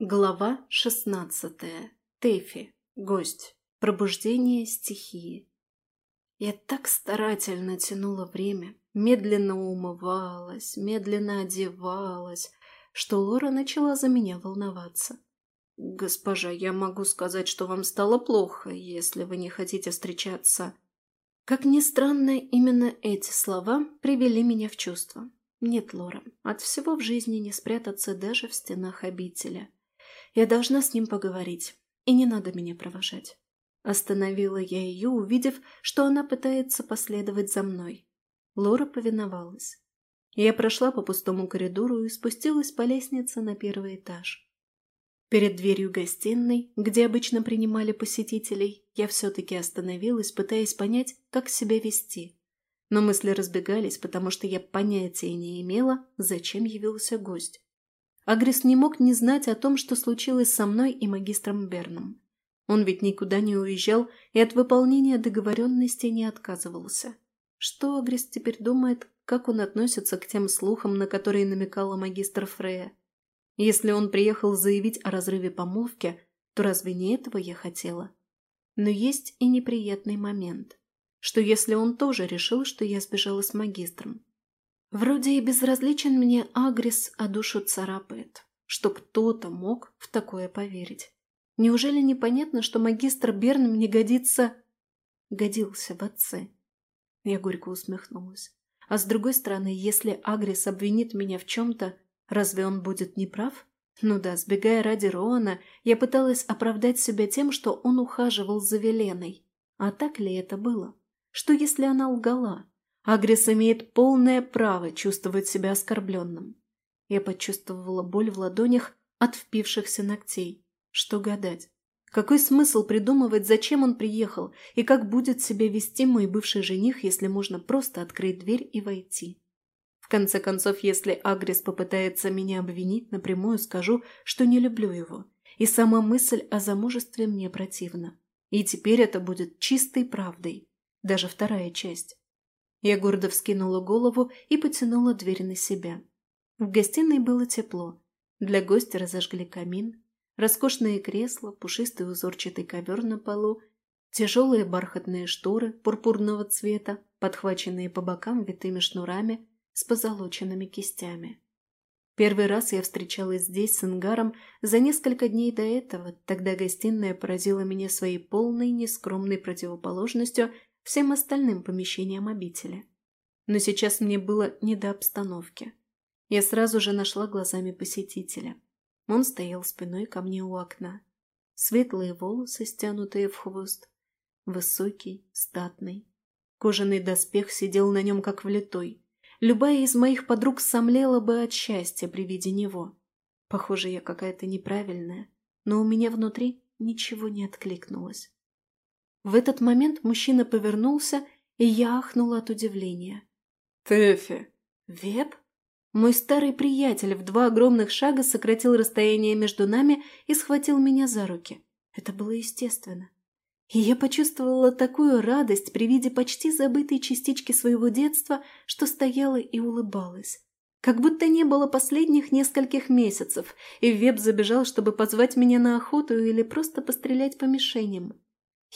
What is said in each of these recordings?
Глава шестнадцатая. Тэфи. Гость. Пробуждение стихии. Я так старательно тянула время, медленно умывалась, медленно одевалась, что Лора начала за меня волноваться. «Госпожа, я могу сказать, что вам стало плохо, если вы не хотите встречаться». Как ни странно, именно эти слова привели меня в чувство. Нет, Лора, от всего в жизни не спрятаться даже в стенах обители. Я должна с ним поговорить, и не надо меня провожать. Остановила я ее, увидев, что она пытается последовать за мной. Лора повиновалась. Я прошла по пустому коридору и спустилась по лестнице на первый этаж. Перед дверью гостиной, где обычно принимали посетителей, я все-таки остановилась, пытаясь понять, как себя вести. Но мысли разбегались, потому что я понятия не имела, зачем явился гость. Агрис не мог не знать о том, что случилось со мной и магистром Берном. Он ведь никуда не уезжал и от выполнения договоренности не отказывался. Что Агрис теперь думает, как он относится к тем слухам, на которые намекала магистр Фрея? Если он приехал заявить о разрыве помолвки, то разве не этого я хотела? Но есть и неприятный момент, что если он тоже решил, что я сбежала с магистром, Вроде и безразличен мне Агрис, а душу царапает. Что кто-то мог в такое поверить. Неужели непонятно, что магистр Берн мне годится... Годился в отце. Я горько усмехнулась. А с другой стороны, если Агрис обвинит меня в чем-то, разве он будет неправ? Ну да, сбегая ради Роана, я пыталась оправдать себя тем, что он ухаживал за Веленой. А так ли это было? Что если она лгала? Агрис имеет полное право чувствовать себя оскорбленным. Я почувствовала боль в ладонях от впившихся ногтей. Что гадать? Какой смысл придумывать, зачем он приехал, и как будет себя вести мой бывший жених, если можно просто открыть дверь и войти? В конце концов, если Агрис попытается меня обвинить, напрямую скажу, что не люблю его, и сама мысль о замужестве мне противна. И теперь это будет чистой правдой, даже вторая часть. Я гордо вскинула голову и потянула дверь на себя. В гостиной было тепло. Для гостя разожгли камин, роскошные кресла, пушистый узорчатый ковер на полу, тяжелые бархатные шторы пурпурного цвета, подхваченные по бокам витыми шнурами с позолоченными кистями. Первый раз я встречалась здесь с Ингаром за несколько дней до этого, тогда гостиная поразила меня своей полной, нескромной противоположностью всем остальным помещениям обители. Но сейчас мне было не до обстановки. Я сразу же нашла глазами посетителя. Он стоял спиной ко мне у окна. Светлые волосы, стянутые в хвост. Высокий, статный. Кожаный доспех сидел на нем как влитой. Любая из моих подруг сомлела бы от счастья при виде него. Похоже, я какая-то неправильная, но у меня внутри ничего не откликнулось. В этот момент мужчина повернулся, и я ахнула от удивления. «Тэфи!» «Веб?» Мой старый приятель в два огромных шага сократил расстояние между нами и схватил меня за руки. Это было естественно. И я почувствовала такую радость при виде почти забытой частички своего детства, что стояла и улыбалась. Как будто не было последних нескольких месяцев, и Веб забежал, чтобы позвать меня на охоту или просто пострелять по мишеням.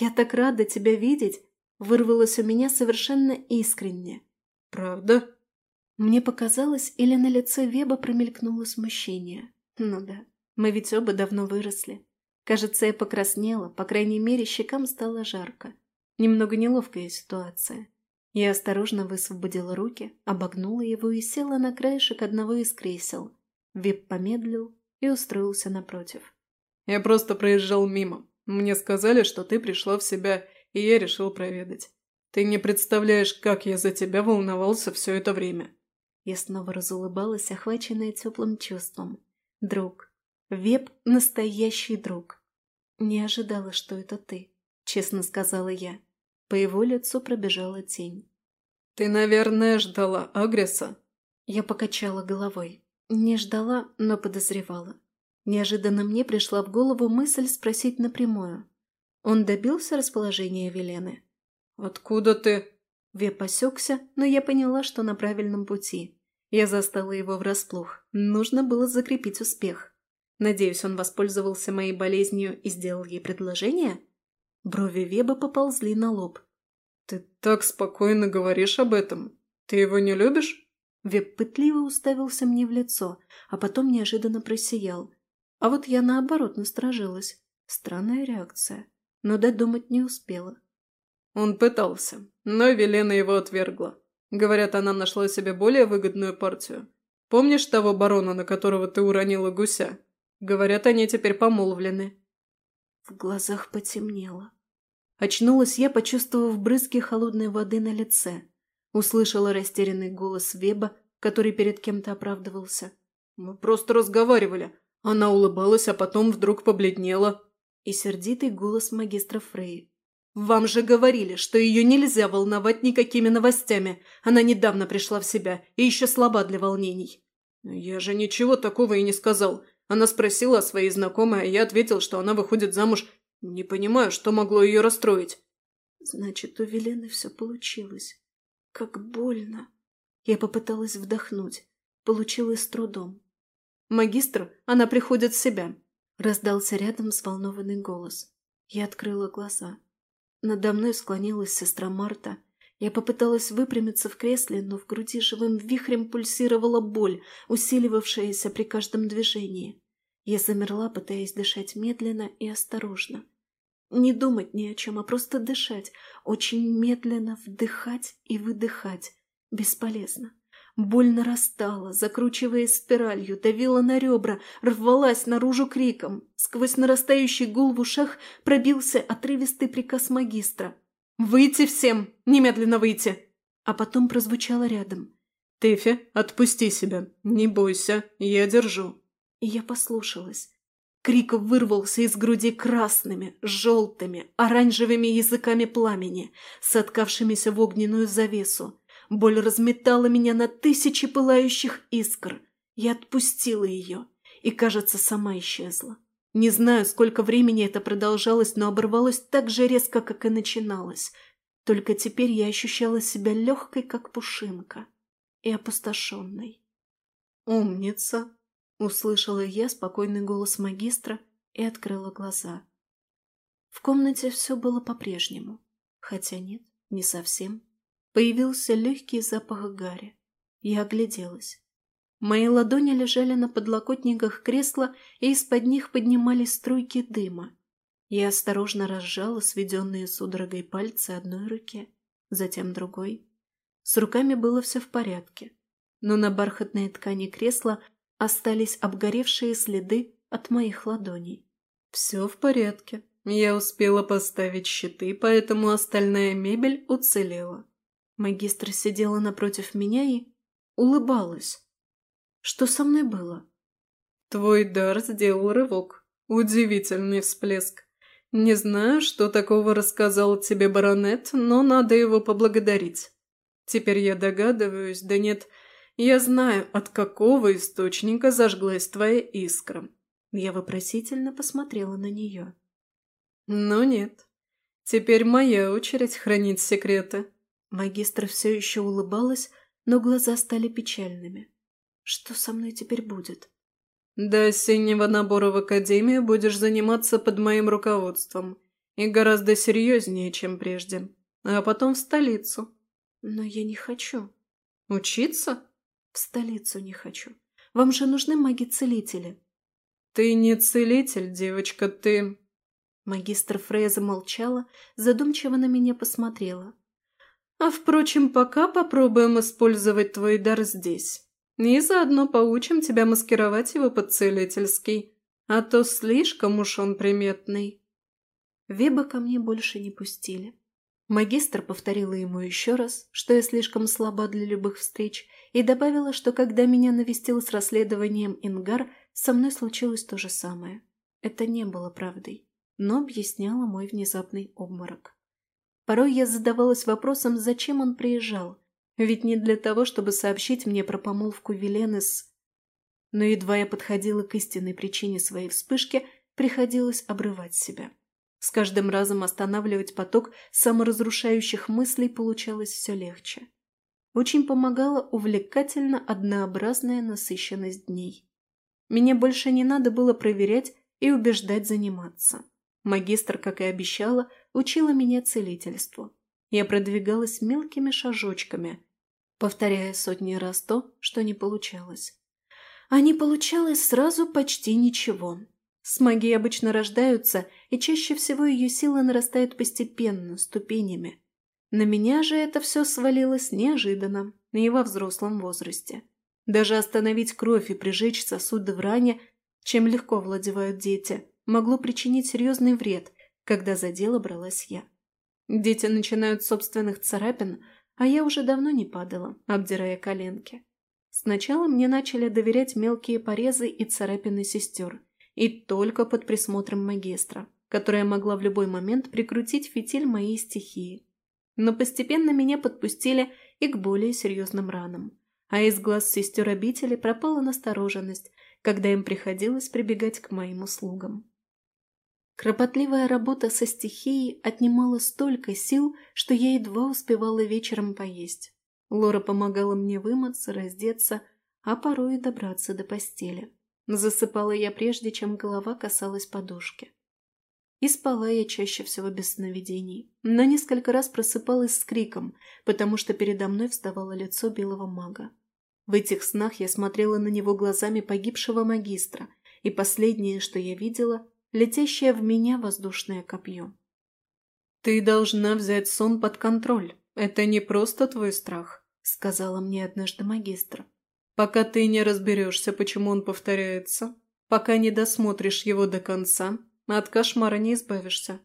«Я так рада тебя видеть!» вырвалось у меня совершенно искренне. «Правда?» Мне показалось, или на лице Веба промелькнуло смущение. Ну да, мы ведь оба давно выросли. Кажется, я покраснела, по крайней мере, щекам стало жарко. Немного неловкая ситуация. Я осторожно высвободила руки, обогнула его и села на краешек одного из кресел. Веб помедлил и устроился напротив. «Я просто проезжал мимо. Мне сказали, что ты пришла в себя, и я решил проведать. Ты не представляешь, как я за тебя волновался все это время». Я снова разулыбалась, охваченная теплым чувством. «Друг. Веб – настоящий друг». «Не ожидала, что это ты», – честно сказала я. По его лицу пробежала тень. «Ты, наверное, ждала Агреса?» Я покачала головой. Не ждала, но подозревала. Неожиданно мне пришла в голову мысль спросить напрямую. Он добился расположения Велены? «Откуда ты?» Веп осекся, но я поняла, что на правильном пути. Я застала его врасплох. Нужно было закрепить успех. Надеюсь, он воспользовался моей болезнью и сделал ей предложение? Брови Веба поползли на лоб. «Ты так спокойно говоришь об этом. Ты его не любишь?» Веб пытливо уставился мне в лицо, а потом неожиданно просиял. А вот я наоборот насторожилась. Странная реакция, но додумать не успела. Он пытался, но Велена его отвергла. Говорят, она нашла себе более выгодную партию. Помнишь того барона, на которого ты уронила гуся? Говорят, они теперь помолвлены. В глазах потемнело. Очнулась я, почувствовав брызги холодной воды на лице. Услышала растерянный голос Веба, который перед кем-то оправдывался. «Мы просто разговаривали. Она улыбалась, а потом вдруг побледнела». И сердитый голос магистра Фрей. «Вам же говорили, что ее нельзя волновать никакими новостями. Она недавно пришла в себя и еще слаба для волнений». «Я же ничего такого и не сказал. Она спросила о своей знакомой, а я ответил, что она выходит замуж не понимаю, что могло ее расстроить. Значит, у Велены все получилось. Как больно. Я попыталась вдохнуть. Получилось с трудом. «Магистр, она приходит в себя», — раздался рядом взволнованный голос. Я открыла глаза. Надо мной склонилась сестра Марта. Я попыталась выпрямиться в кресле, но в груди живым вихрем пульсировала боль, усиливавшаяся при каждом движении. Я замерла, пытаясь дышать медленно и осторожно. Не думать ни о чем, а просто дышать. Очень медленно вдыхать и выдыхать. Бесполезно. Боль нарастала, закручиваясь спиралью, давила на ребра, рвалась наружу криком. Сквозь нарастающий гул в ушах пробился отрывистый приказ магистра. «Выйти всем! Немедленно выйти!» А потом прозвучало рядом. «Тэфи, отпусти себя. Не бойся, я держу». И я послушалась. Крик вырвался из груди красными, желтыми, оранжевыми языками пламени, соткавшимися в огненную завесу. Боль разметала меня на тысячи пылающих искр. Я отпустила ее и, кажется, сама исчезла. Не знаю, сколько времени это продолжалось, но оборвалось так же резко, как и начиналось. Только теперь я ощущала себя легкой, как пушинка, и опустошенной. «Умница!» Услышала я спокойный голос магистра и открыла глаза. В комнате все было по-прежнему. Хотя нет, не совсем. Появился легкий запах гари. Я огляделась. Мои ладони лежали на подлокотниках кресла, и из-под них поднимались струйки дыма. Я осторожно разжала сведенные судорогой пальцы одной руки, затем другой. С руками было все в порядке, но на бархатной ткани кресла остались обгоревшие следы от моих ладоней. «Все в порядке. Я успела поставить щиты, поэтому остальная мебель уцелела». Магистр сидела напротив меня и улыбалась. Что со мной было? «Твой дар сделал рывок. Удивительный всплеск. Не знаю, что такого рассказал тебе баронет, но надо его поблагодарить. Теперь я догадываюсь, да нет, я знаю, от какого источника зажглась твоя искра. Я вопросительно посмотрела на нее. Но нет. Теперь моя очередь хранить секреты. Магистр все еще улыбалась, но глаза стали печальными. Что со мной теперь будет? До осеннего набора в академию будешь заниматься под моим руководством. И гораздо серьезнее, чем прежде. А потом в столицу. Но я не хочу. Учиться? В столицу не хочу. Вам же нужны маги-целители. Ты не целитель, девочка, ты... Магистр Фрея замолчала, задумчиво на меня посмотрела. А впрочем, пока попробуем использовать твой дар здесь. И заодно поучим тебя маскировать его под целительский, а то слишком уж он приметный. Веба ко мне больше не пустили. Магистр повторила ему еще раз, что я слишком слаба для любых встреч, и добавила, что когда меня навестил с расследованием Ингар, со мной случилось то же самое. Это не было правдой, но объясняло мой внезапный обморок. Порой я задавалась вопросом, зачем он приезжал, ведь не для того, чтобы сообщить мне про помолвку Велены с... Но едва я подходила к истинной причине своей вспышки, приходилось обрывать себя. С каждым разом останавливать поток саморазрушающих мыслей получалось все легче очень помогала увлекательно однообразная насыщенность дней. Меня больше не надо было проверять и убеждать заниматься. Магистр, как и обещала, учила меня целительству. Я продвигалась мелкими шажочками, повторяя сотни раз то, что не получалось. А не получалось сразу почти ничего. С магией обычно рождаются, и чаще всего ее сила нарастает постепенно, ступенями. На меня же это все свалилось неожиданно и во взрослом возрасте. Даже остановить кровь и прижечь сосуды в ране, чем легко владевают дети, могло причинить серьезный вред, когда за дело бралась я. Дети начинают с собственных царапин, а я уже давно не падала, обдирая коленки. Сначала мне начали доверять мелкие порезы и царапины сестер, и только под присмотром магистра, которая могла в любой момент прикрутить фитиль моей стихии. Но постепенно меня подпустили и к более серьезным ранам, а из глаз сестер обители пропала настороженность, когда им приходилось прибегать к моим услугам. Кропотливая работа со стихией отнимала столько сил, что я едва успевала вечером поесть. Лора помогала мне вымыться, раздеться, а порой и добраться до постели. Засыпала я прежде, чем голова касалась подушки. И спала я чаще всего без сновидений. На несколько раз просыпалась с криком, потому что передо мной вставало лицо белого мага. В этих снах я смотрела на него глазами погибшего магистра, и последнее, что я видела, летящее в меня воздушное копье. «Ты должна взять сон под контроль. Это не просто твой страх», — сказала мне однажды магистр. «Пока ты не разберешься, почему он повторяется, пока не досмотришь его до конца, от кошмара не избавишься».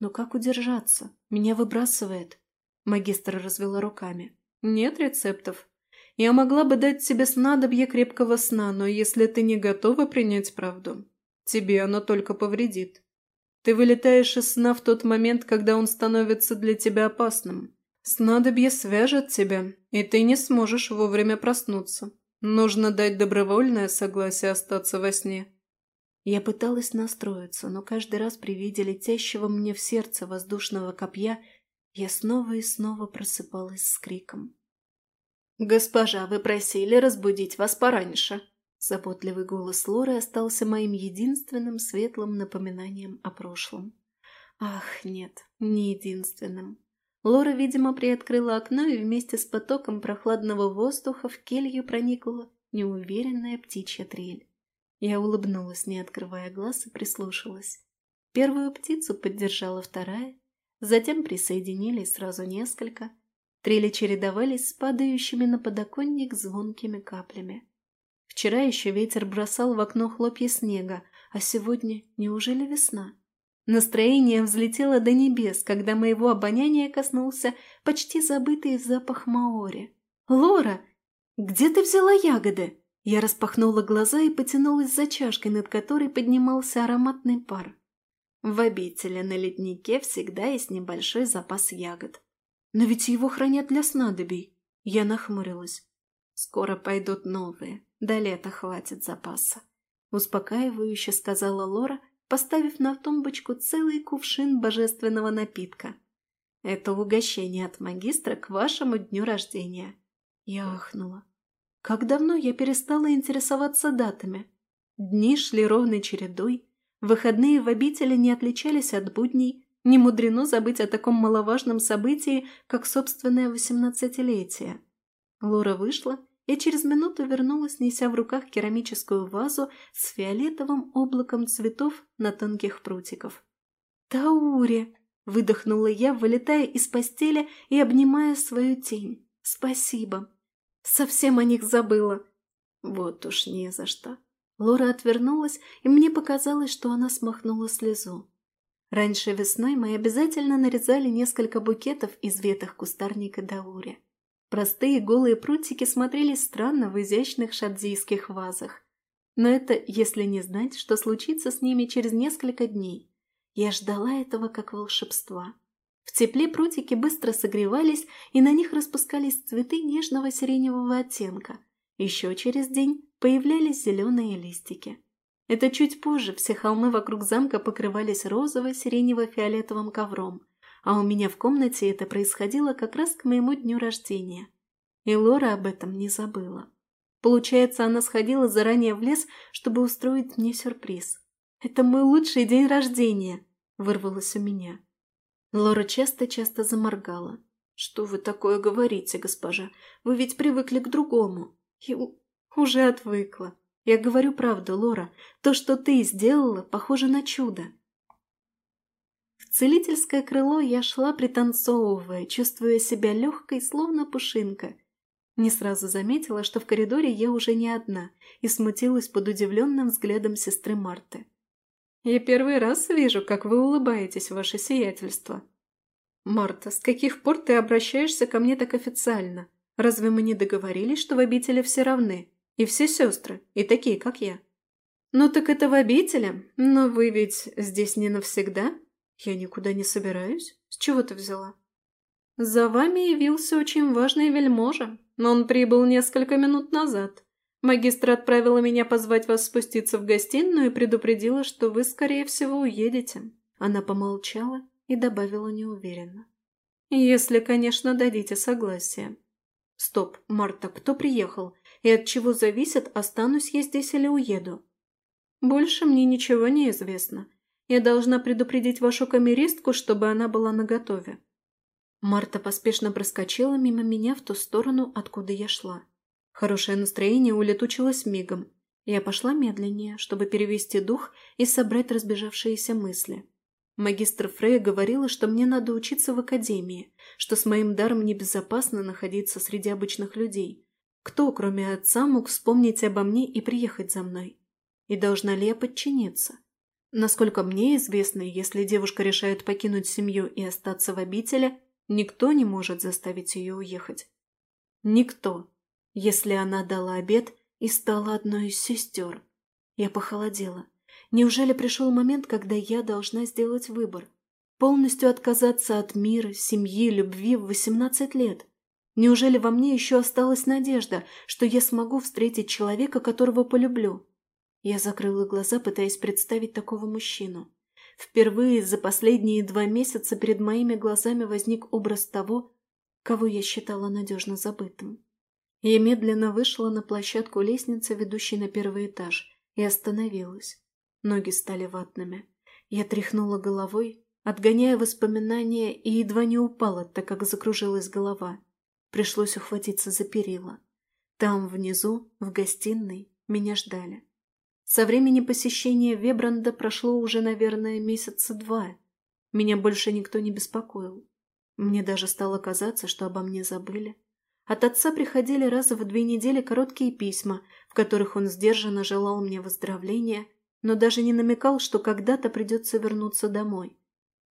«Но как удержаться? Меня выбрасывает». Магистр развела руками. «Нет рецептов. Я могла бы дать тебе снадобье крепкого сна, но если ты не готова принять правду, тебе оно только повредит. Ты вылетаешь из сна в тот момент, когда он становится для тебя опасным. Снадобье свяжет тебя, и ты не сможешь вовремя проснуться. Нужно дать добровольное согласие остаться во сне. Я пыталась настроиться, но каждый раз при виде летящего мне в сердце воздушного копья я снова и снова просыпалась с криком. «Госпожа, вы просили разбудить вас пораньше», Заботливый голос Лоры остался моим единственным светлым напоминанием о прошлом. Ах, нет, не единственным. Лора, видимо, приоткрыла окно, и вместе с потоком прохладного воздуха в келью проникла неуверенная птичья трель. Я улыбнулась, не открывая глаз, и прислушалась. Первую птицу поддержала вторая, затем присоединились сразу несколько. Трели чередовались с падающими на подоконник звонкими каплями. Вчера еще ветер бросал в окно хлопья снега, а сегодня неужели весна? Настроение взлетело до небес, когда моего обоняния коснулся почти забытый запах маори. «Лора, где ты взяла ягоды?» Я распахнула глаза и потянулась за чашкой, над которой поднимался ароматный пар. В обители на леднике всегда есть небольшой запас ягод. Но ведь его хранят для снадобий. Я нахмурилась. Скоро пойдут новые. До лета хватит запаса. Успокаивающе сказала Лора, поставив на тумбочку целый кувшин божественного напитка. Это угощение от магистра к вашему дню рождения. Я ахнула. Как давно я перестала интересоваться датами? Дни шли ровной чередой, выходные в обители не отличались от будней, не мудрено забыть о таком маловажном событии, как собственное восемнадцатилетие. Лора вышла и через минуту вернулась, неся в руках керамическую вазу с фиолетовым облаком цветов на тонких прутиков. «Таури!» – выдохнула я, вылетая из постели и обнимая свою тень. «Спасибо! Совсем о них забыла!» «Вот уж не за что!» Лора отвернулась, и мне показалось, что она смахнула слезу. Раньше весной мы обязательно нарезали несколько букетов из веток кустарника Даури. Простые голые прутики смотрелись странно в изящных шадзийских вазах. Но это если не знать, что случится с ними через несколько дней. Я ждала этого как волшебства. В тепле прутики быстро согревались, и на них распускались цветы нежного сиреневого оттенка. Еще через день появлялись зеленые листики. Это чуть позже все холмы вокруг замка покрывались розово-сиренево-фиолетовым ковром, а у меня в комнате это происходило как раз к моему дню рождения. И Лора об этом не забыла. Получается, она сходила заранее в лес, чтобы устроить мне сюрприз. «Это мой лучший день рождения!» – вырвалось у меня. Лора часто-часто заморгала. «Что вы такое говорите, госпожа? Вы ведь привыкли к другому». И уже отвыкла. Я говорю правду, Лора. То, что ты сделала, похоже на чудо. Целительское крыло я шла, пританцовывая, чувствуя себя легкой, словно пушинка. Не сразу заметила, что в коридоре я уже не одна, и смутилась под удивленным взглядом сестры Марты. «Я первый раз вижу, как вы улыбаетесь, ваше сиятельство». «Марта, с каких пор ты обращаешься ко мне так официально? Разве мы не договорились, что в обители все равны? И все сестры, и такие, как я?» «Ну так это в обители, но вы ведь здесь не навсегда?» «Я никуда не собираюсь. С чего ты взяла?» «За вами явился очень важный вельможа, но он прибыл несколько минут назад. Магистр отправила меня позвать вас спуститься в гостиную и предупредила, что вы, скорее всего, уедете». Она помолчала и добавила неуверенно. «Если, конечно, дадите согласие». «Стоп, Марта, кто приехал? И от чего зависит, останусь я здесь или уеду?» «Больше мне ничего не известно. Я должна предупредить вашу камеристку, чтобы она была наготове». Марта поспешно проскочила мимо меня в ту сторону, откуда я шла. Хорошее настроение улетучилось мигом. Я пошла медленнее, чтобы перевести дух и собрать разбежавшиеся мысли. Магистр Фрей говорила, что мне надо учиться в академии, что с моим даром небезопасно находиться среди обычных людей. Кто, кроме отца, мог вспомнить обо мне и приехать за мной? И должна ли я подчиниться? Насколько мне известно, если девушка решает покинуть семью и остаться в обители, никто не может заставить ее уехать. Никто, если она дала обед и стала одной из сестер. Я похолодела. Неужели пришел момент, когда я должна сделать выбор? Полностью отказаться от мира, семьи, любви в 18 лет? Неужели во мне еще осталась надежда, что я смогу встретить человека, которого полюблю? Я закрыла глаза, пытаясь представить такого мужчину. Впервые за последние два месяца перед моими глазами возник образ того, кого я считала надежно забытым. Я медленно вышла на площадку лестницы, ведущей на первый этаж, и остановилась. Ноги стали ватными. Я тряхнула головой, отгоняя воспоминания, и едва не упала, так как закружилась голова. Пришлось ухватиться за перила. Там, внизу, в гостиной, меня ждали. Со времени посещения Вебранда прошло уже, наверное, месяца два. Меня больше никто не беспокоил. Мне даже стало казаться, что обо мне забыли. От отца приходили раз в две недели короткие письма, в которых он сдержанно желал мне выздоровления, но даже не намекал, что когда-то придется вернуться домой.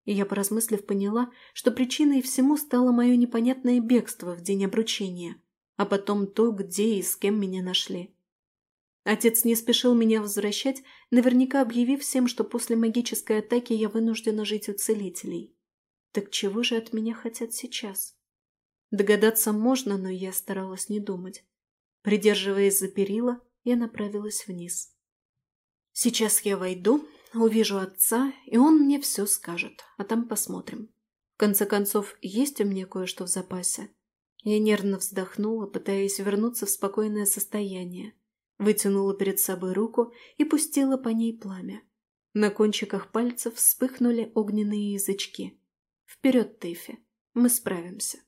И я, поразмыслив, поняла, что причиной всему стало мое непонятное бегство в день обручения, а потом то, где и с кем меня нашли. Отец не спешил меня возвращать, наверняка объявив всем, что после магической атаки я вынуждена жить у целителей. Так чего же от меня хотят сейчас? Догадаться можно, но я старалась не думать. Придерживаясь за перила, я направилась вниз. Сейчас я войду, увижу отца, и он мне все скажет, а там посмотрим. В конце концов, есть у меня кое-что в запасе. Я нервно вздохнула, пытаясь вернуться в спокойное состояние вытянула перед собой руку и пустила по ней пламя. На кончиках пальцев вспыхнули огненные язычки. «Вперед, Тэфи, мы справимся!»